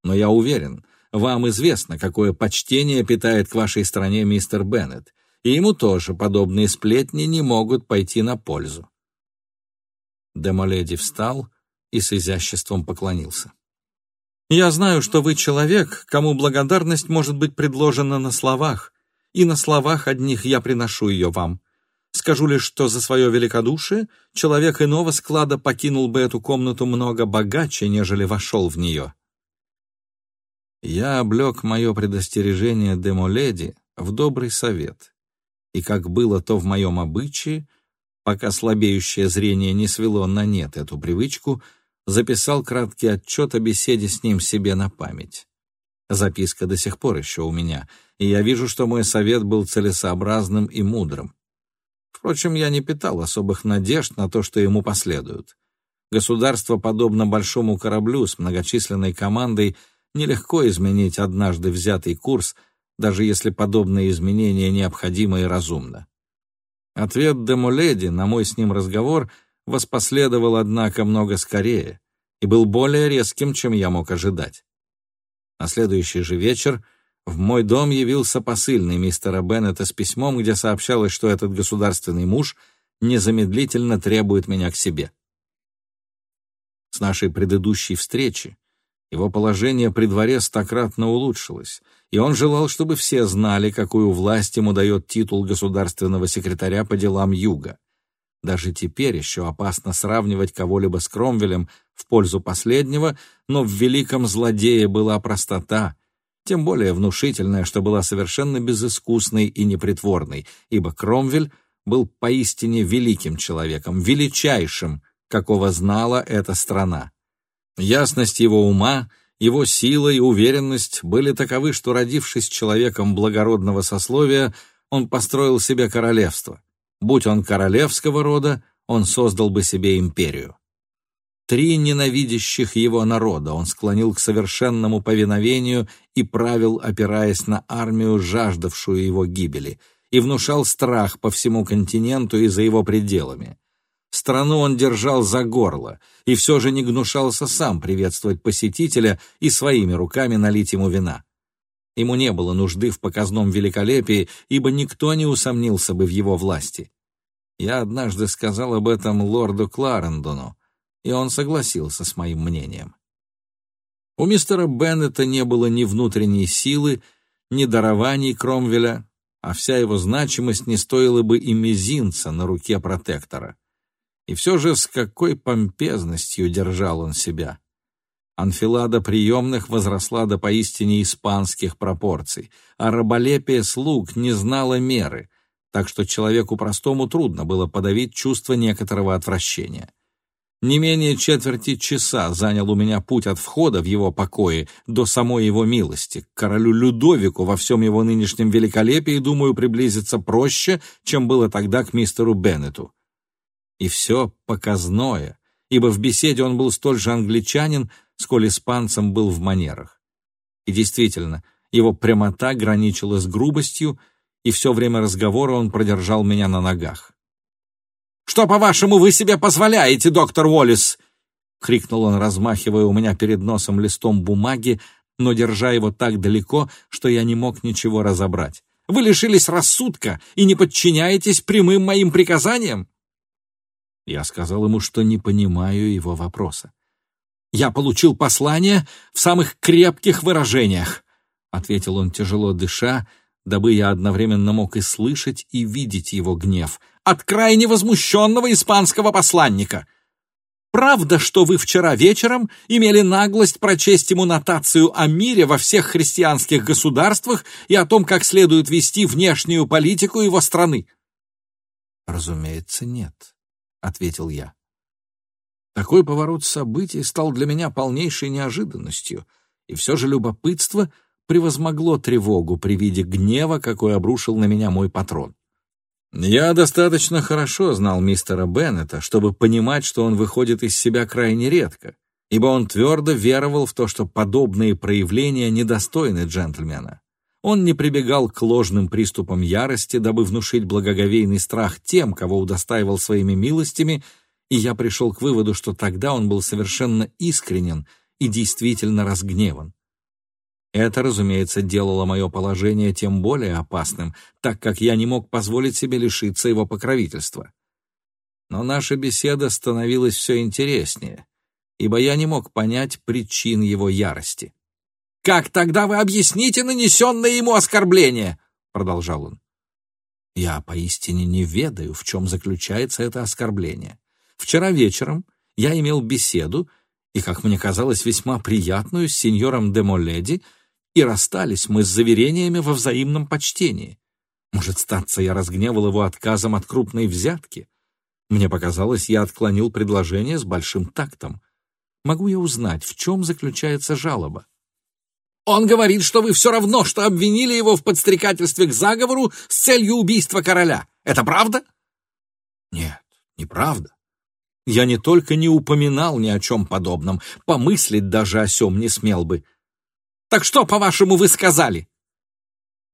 Но я уверен, вам известно, какое почтение питает к вашей стране мистер Беннет, и ему тоже подобные сплетни не могут пойти на пользу. Демоледи встал и с изяществом поклонился. «Я знаю, что вы человек, кому благодарность может быть предложена на словах, и на словах одних я приношу ее вам. Скажу лишь, что за свое великодушие человек иного склада покинул бы эту комнату много богаче, нежели вошел в нее». Я облег мое предостережение Демоледи в добрый совет, и, как было то в моем обычае, пока слабеющее зрение не свело на нет эту привычку, записал краткий отчет о беседе с ним себе на память. Записка до сих пор еще у меня, и я вижу, что мой совет был целесообразным и мудрым. Впрочем, я не питал особых надежд на то, что ему последуют. Государство, подобно большому кораблю с многочисленной командой, нелегко изменить однажды взятый курс, даже если подобные изменения необходимы и разумно. Ответ Демуледи на мой с ним разговор воспоследовал, однако, много скорее и был более резким, чем я мог ожидать. На следующий же вечер в мой дом явился посыльный мистера Беннета с письмом, где сообщалось, что этот государственный муж незамедлительно требует меня к себе. С нашей предыдущей встречи его положение при дворе стократно улучшилось, и он желал, чтобы все знали, какую власть ему дает титул государственного секретаря по делам Юга. Даже теперь еще опасно сравнивать кого-либо с Кромвелем в пользу последнего, но в великом злодее была простота, тем более внушительная, что была совершенно безыскусной и непритворной, ибо Кромвель был поистине великим человеком, величайшим, какого знала эта страна. Ясность его ума, его сила и уверенность были таковы, что, родившись человеком благородного сословия, он построил себе королевство. Будь он королевского рода, он создал бы себе империю. Три ненавидящих его народа он склонил к совершенному повиновению и правил, опираясь на армию, жаждавшую его гибели, и внушал страх по всему континенту и за его пределами. Страну он держал за горло, и все же не гнушался сам приветствовать посетителя и своими руками налить ему вина. Ему не было нужды в показном великолепии, ибо никто не усомнился бы в его власти. Я однажды сказал об этом лорду Кларендону, и он согласился с моим мнением. У мистера Беннета не было ни внутренней силы, ни дарований Кромвеля, а вся его значимость не стоила бы и мизинца на руке протектора. И все же с какой помпезностью держал он себя. Анфилада приемных возросла до поистине испанских пропорций, а раболепие слуг не знало меры, так что человеку простому трудно было подавить чувство некоторого отвращения. Не менее четверти часа занял у меня путь от входа в его покои до самой его милости. К королю Людовику во всем его нынешнем великолепии, думаю, приблизиться проще, чем было тогда к мистеру Беннету. И все показное, ибо в беседе он был столь же англичанин, сколь испанцем был в манерах. И действительно, его прямота граничила с грубостью, и все время разговора он продержал меня на ногах. «Что, по-вашему, вы себе позволяете, доктор Уоллес?» — крикнул он, размахивая у меня перед носом листом бумаги, но держа его так далеко, что я не мог ничего разобрать. «Вы лишились рассудка и не подчиняетесь прямым моим приказаниям?» Я сказал ему, что не понимаю его вопроса. «Я получил послание в самых крепких выражениях», — ответил он, тяжело дыша, дабы я одновременно мог и слышать, и видеть его гнев, от крайне возмущенного испанского посланника. Правда, что вы вчера вечером имели наглость прочесть ему нотацию о мире во всех христианских государствах и о том, как следует вести внешнюю политику его страны? Разумеется, нет ответил я. Такой поворот событий стал для меня полнейшей неожиданностью, и все же любопытство превозмогло тревогу при виде гнева, какой обрушил на меня мой патрон. Я достаточно хорошо знал мистера Беннета, чтобы понимать, что он выходит из себя крайне редко, ибо он твердо веровал в то, что подобные проявления недостойны джентльмена. Он не прибегал к ложным приступам ярости, дабы внушить благоговейный страх тем, кого удостаивал своими милостями, и я пришел к выводу, что тогда он был совершенно искренен и действительно разгневан. Это, разумеется, делало мое положение тем более опасным, так как я не мог позволить себе лишиться его покровительства. Но наша беседа становилась все интереснее, ибо я не мог понять причин его ярости. Как тогда вы объясните нанесенное ему оскорбление?» — продолжал он. «Я поистине не ведаю, в чем заключается это оскорбление. Вчера вечером я имел беседу, и, как мне казалось, весьма приятную с сеньором де Моледи, и расстались мы с заверениями во взаимном почтении. Может, статься, я разгневал его отказом от крупной взятки. Мне показалось, я отклонил предложение с большим тактом. Могу я узнать, в чем заключается жалоба?» Он говорит, что вы все равно, что обвинили его в подстрекательстве к заговору с целью убийства короля. Это правда? Нет, неправда. Я не только не упоминал ни о чем подобном, помыслить даже о сем не смел бы. Так что, по-вашему, вы сказали?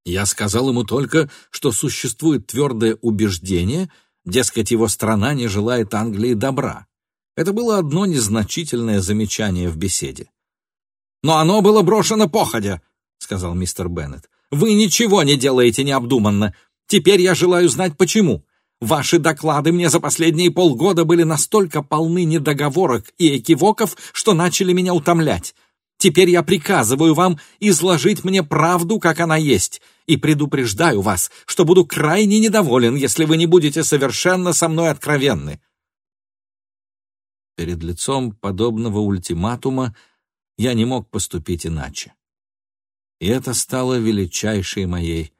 Я сказал ему только, что существует твердое убеждение, дескать, его страна не желает Англии добра. Это было одно незначительное замечание в беседе. «Но оно было брошено походя», — сказал мистер Беннет. «Вы ничего не делаете необдуманно. Теперь я желаю знать, почему. Ваши доклады мне за последние полгода были настолько полны недоговорок и экивоков, что начали меня утомлять. Теперь я приказываю вам изложить мне правду, как она есть, и предупреждаю вас, что буду крайне недоволен, если вы не будете совершенно со мной откровенны». Перед лицом подобного ультиматума я не мог поступить иначе. И это стало величайшей моей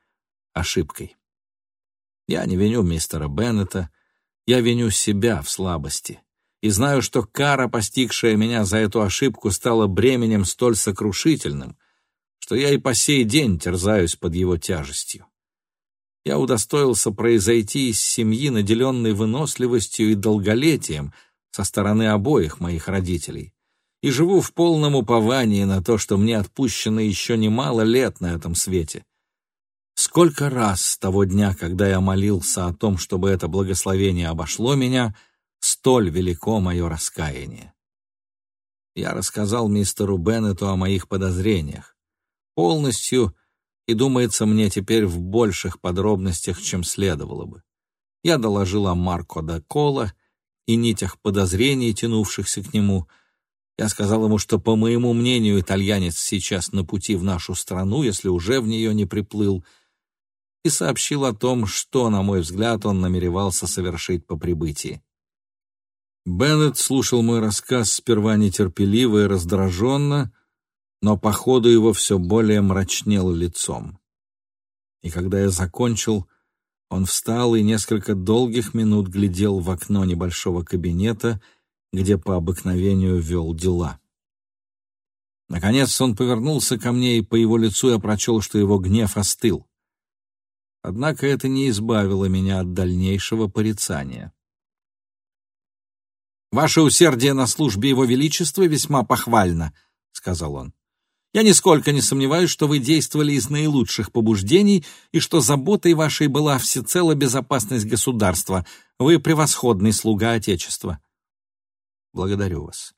ошибкой. Я не виню мистера Беннета, я виню себя в слабости. И знаю, что кара, постигшая меня за эту ошибку, стала бременем столь сокрушительным, что я и по сей день терзаюсь под его тяжестью. Я удостоился произойти из семьи, наделенной выносливостью и долголетием со стороны обоих моих родителей, и живу в полном уповании на то, что мне отпущено еще немало лет на этом свете. Сколько раз с того дня, когда я молился о том, чтобы это благословение обошло меня, столь велико мое раскаяние. Я рассказал мистеру Беннету о моих подозрениях. Полностью, и, думается мне, теперь в больших подробностях, чем следовало бы. Я доложил о Марко да Кола и нитях подозрений, тянувшихся к нему. Я сказал ему, что, по моему мнению, итальянец сейчас на пути в нашу страну, если уже в нее не приплыл — и сообщил о том, что, на мой взгляд, он намеревался совершить по прибытии. Беннет слушал мой рассказ сперва нетерпеливо и раздраженно, но по ходу его все более мрачнел лицом. И когда я закончил, он встал и несколько долгих минут глядел в окно небольшого кабинета, где по обыкновению вел дела. Наконец он повернулся ко мне, и по его лицу я прочел, что его гнев остыл. Однако это не избавило меня от дальнейшего порицания. «Ваше усердие на службе Его Величества весьма похвально», — сказал он. «Я нисколько не сомневаюсь, что вы действовали из наилучших побуждений и что заботой вашей была всецело безопасность государства. Вы превосходный слуга Отечества». «Благодарю вас».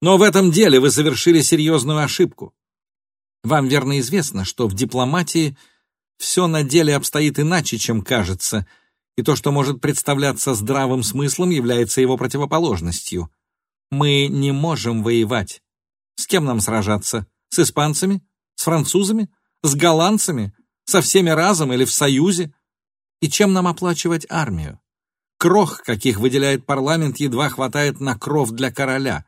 «Но в этом деле вы совершили серьезную ошибку. Вам верно известно, что в дипломатии — все на деле обстоит иначе, чем кажется, и то, что может представляться здравым смыслом, является его противоположностью. Мы не можем воевать. С кем нам сражаться? С испанцами? С французами? С голландцами? Со всеми разом или в союзе? И чем нам оплачивать армию? Крох, каких выделяет парламент, едва хватает на кров для короля.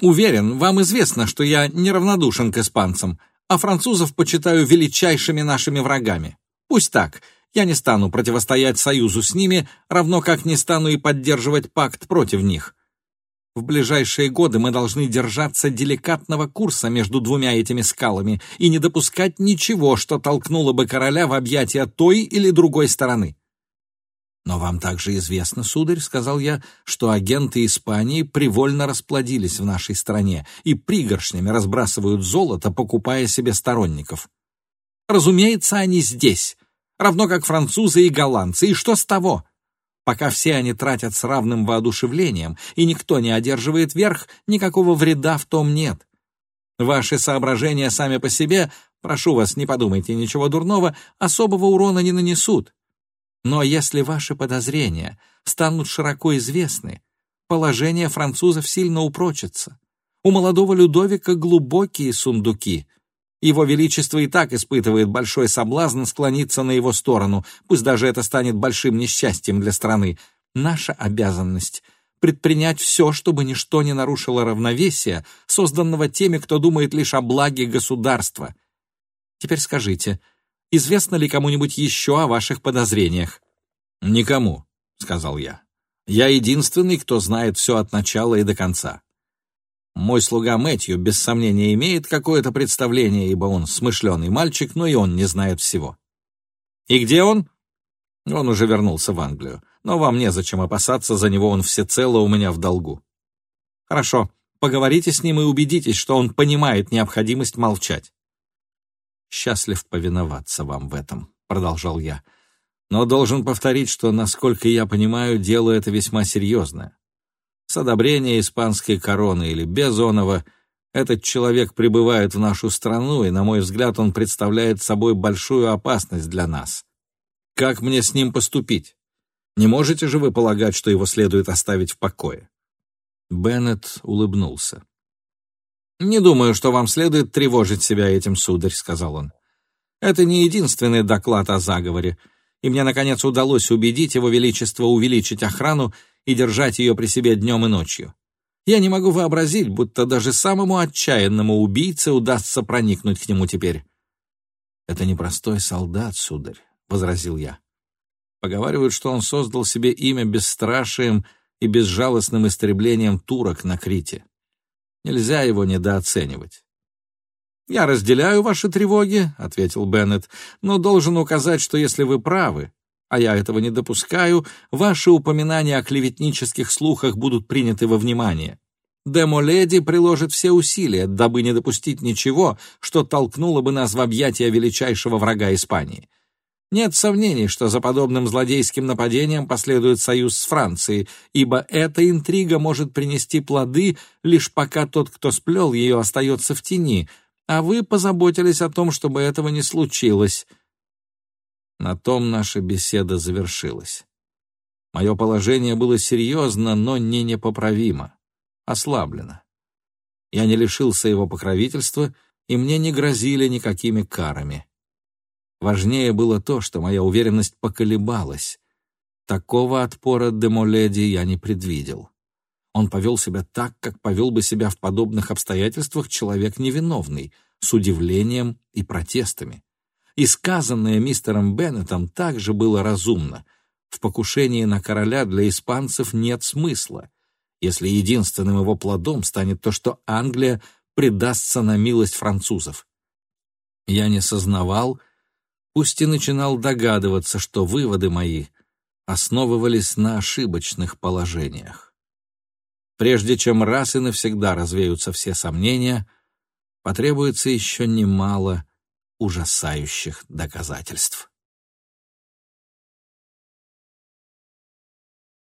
Уверен, вам известно, что я неравнодушен к испанцам, а французов почитаю величайшими нашими врагами. Пусть так, я не стану противостоять союзу с ними, равно как не стану и поддерживать пакт против них. В ближайшие годы мы должны держаться деликатного курса между двумя этими скалами и не допускать ничего, что толкнуло бы короля в объятия той или другой стороны. «Но вам также известно, сударь, — сказал я, — что агенты Испании привольно расплодились в нашей стране и пригоршнями разбрасывают золото, покупая себе сторонников. Разумеется, они здесь, равно как французы и голландцы, и что с того? Пока все они тратят с равным воодушевлением, и никто не одерживает верх, никакого вреда в том нет. Ваши соображения сами по себе, прошу вас, не подумайте ничего дурного, особого урона не нанесут. Но если ваши подозрения станут широко известны, положение французов сильно упрочится. У молодого Людовика глубокие сундуки. Его Величество и так испытывает большой соблазн склониться на его сторону, пусть даже это станет большим несчастьем для страны. Наша обязанность — предпринять все, чтобы ничто не нарушило равновесия, созданного теми, кто думает лишь о благе государства. Теперь скажите, — Известно ли кому-нибудь еще о ваших подозрениях?» «Никому», — сказал я. «Я единственный, кто знает все от начала и до конца. Мой слуга Мэтью, без сомнения, имеет какое-то представление, ибо он смышленый мальчик, но и он не знает всего». «И где он?» Он уже вернулся в Англию. но вам незачем опасаться, за него он всецело у меня в долгу. Хорошо, поговорите с ним и убедитесь, что он понимает необходимость молчать. «Счастлив повиноваться вам в этом», — продолжал я. «Но должен повторить, что, насколько я понимаю, дело это весьма серьезное. С одобрения испанской короны или без этот человек прибывает в нашу страну, и, на мой взгляд, он представляет собой большую опасность для нас. Как мне с ним поступить? Не можете же вы полагать, что его следует оставить в покое?» Беннет улыбнулся. «Не думаю, что вам следует тревожить себя этим, сударь», — сказал он. «Это не единственный доклад о заговоре, и мне, наконец, удалось убедить его величество увеличить охрану и держать ее при себе днем и ночью. Я не могу вообразить, будто даже самому отчаянному убийце удастся проникнуть к нему теперь». «Это непростой солдат, сударь», — возразил я. Поговаривают, что он создал себе имя бесстрашием и безжалостным истреблением турок на Крите. Нельзя его недооценивать. «Я разделяю ваши тревоги», — ответил Беннет, «но должен указать, что если вы правы, а я этого не допускаю, ваши упоминания о клеветнических слухах будут приняты во внимание. Демоледи приложит все усилия, дабы не допустить ничего, что толкнуло бы нас в объятия величайшего врага Испании. Нет сомнений, что за подобным злодейским нападением последует союз с Францией, ибо эта интрига может принести плоды, лишь пока тот, кто сплел ее, остается в тени, а вы позаботились о том, чтобы этого не случилось. На том наша беседа завершилась. Мое положение было серьезно, но не непоправимо, ослаблено. Я не лишился его покровительства, и мне не грозили никакими карами. Важнее было то, что моя уверенность поколебалась. Такого отпора Демоледи я не предвидел. Он повел себя так, как повел бы себя в подобных обстоятельствах человек невиновный, с удивлением и протестами. И сказанное мистером Беннетом также было разумно. В покушении на короля для испанцев нет смысла, если единственным его плодом станет то, что Англия предастся на милость французов. Я не сознавал, пусть и начинал догадываться, что выводы мои основывались на ошибочных положениях. Прежде чем раз и навсегда развеются все сомнения, потребуется еще немало ужасающих доказательств.